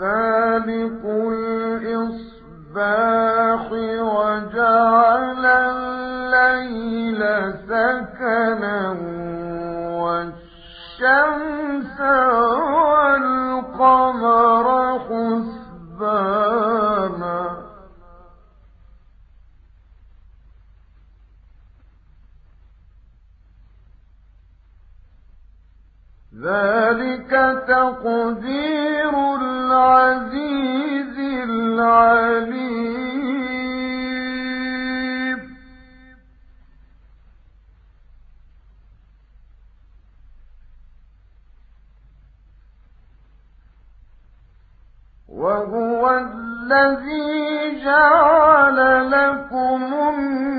فالق الإصباح وجعل الليل سكنا والشمس والقمر حسبانا ذلك تقدير العزيز العليم. وهو الذي جعل لكم النجوم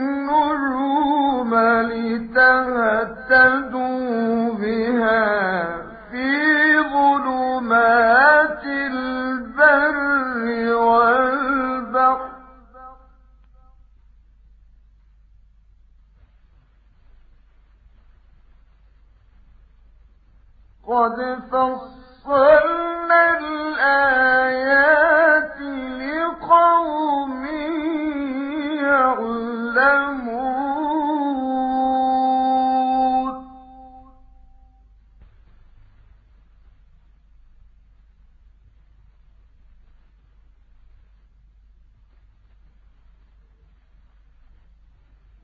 لتهتدوا قد فصلنا الآيات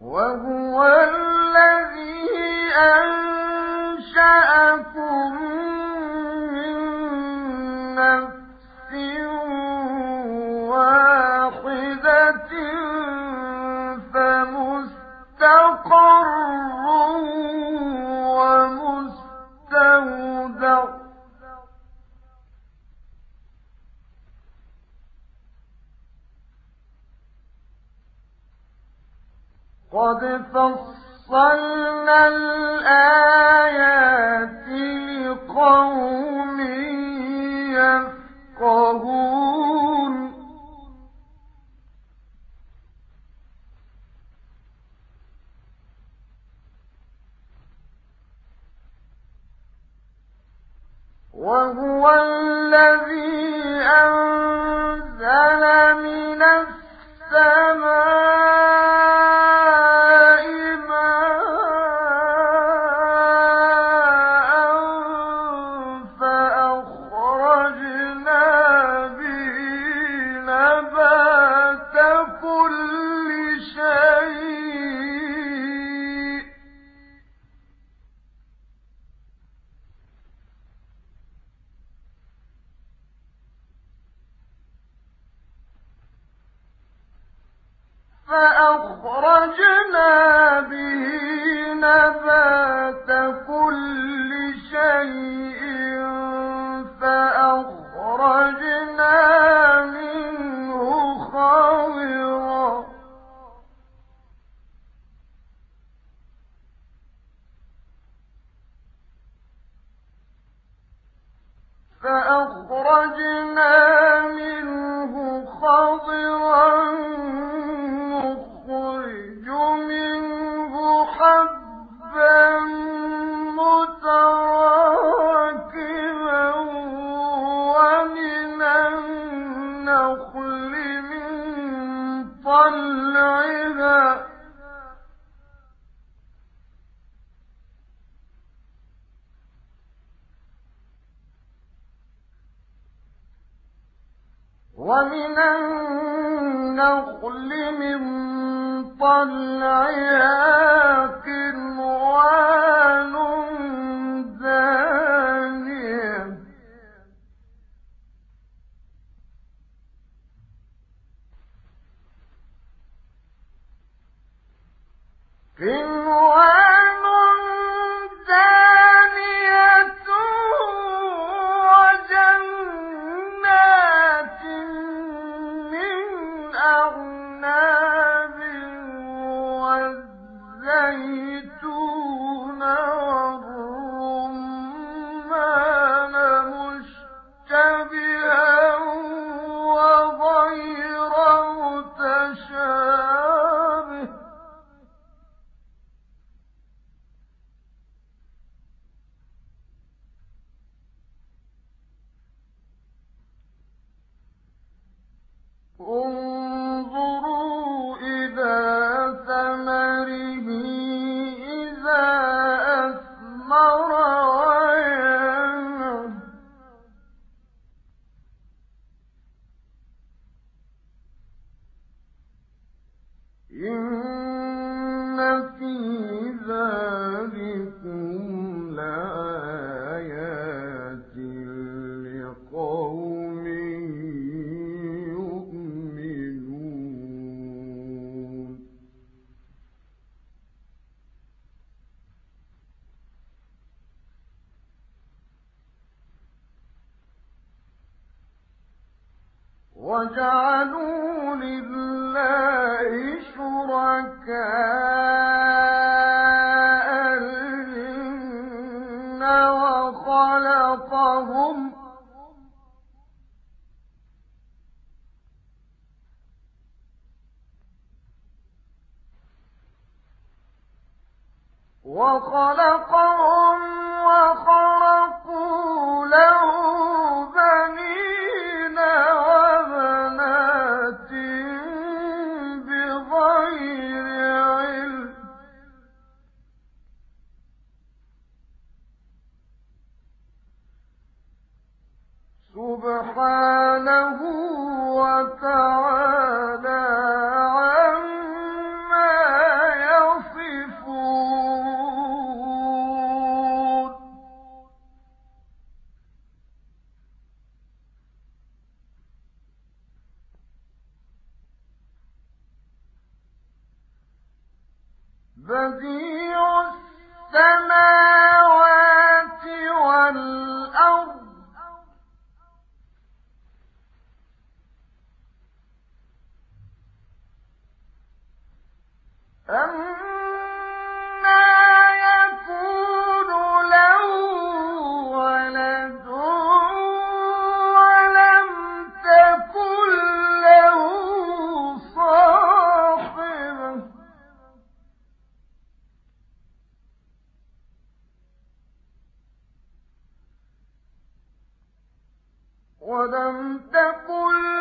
وهو قد فصلنا فأخرجنا به نبات كل شيء فأخرجنا منه خضرا. فأخرجنا ومن النخل من طلعها قنوان دانية قنوان وخلقهم بديع السماوات والأرض. أم ولم تقل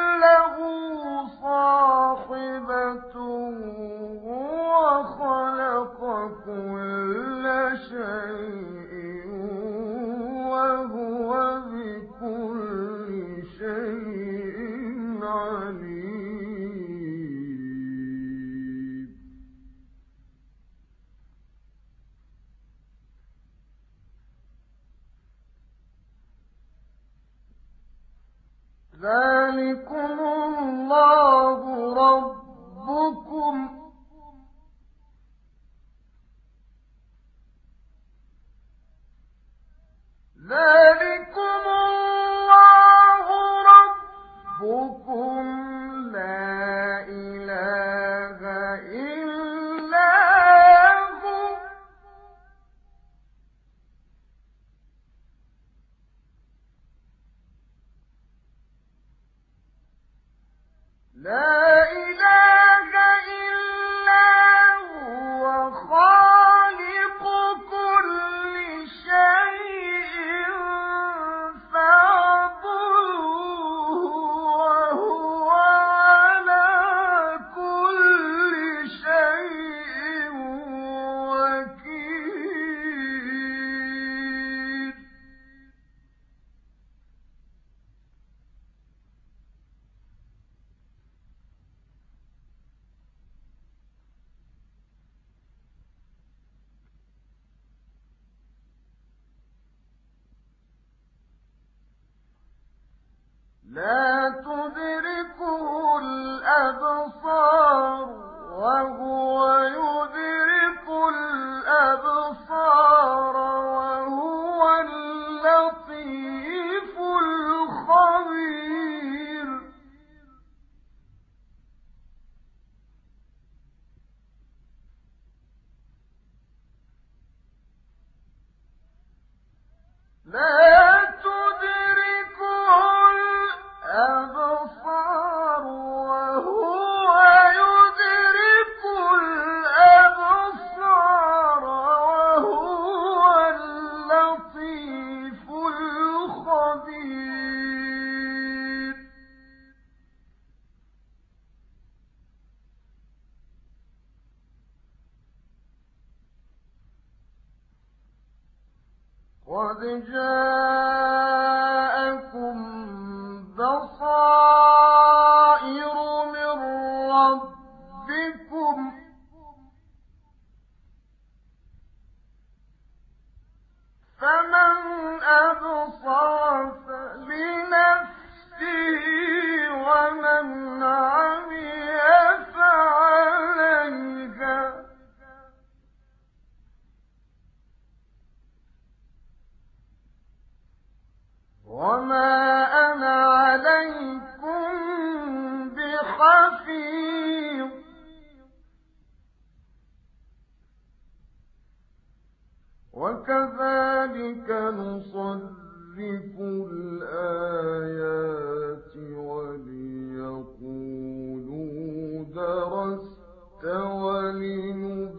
ذلكم الله ربكم. ذلكم لا تدركه وما أنا عليكم بحفيظ وكذلك نصرف الآيات وليقولوا درست ولنبينه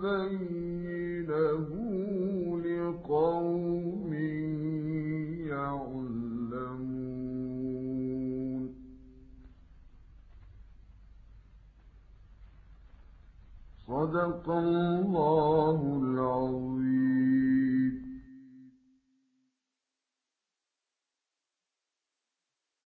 صدق الله العظيم.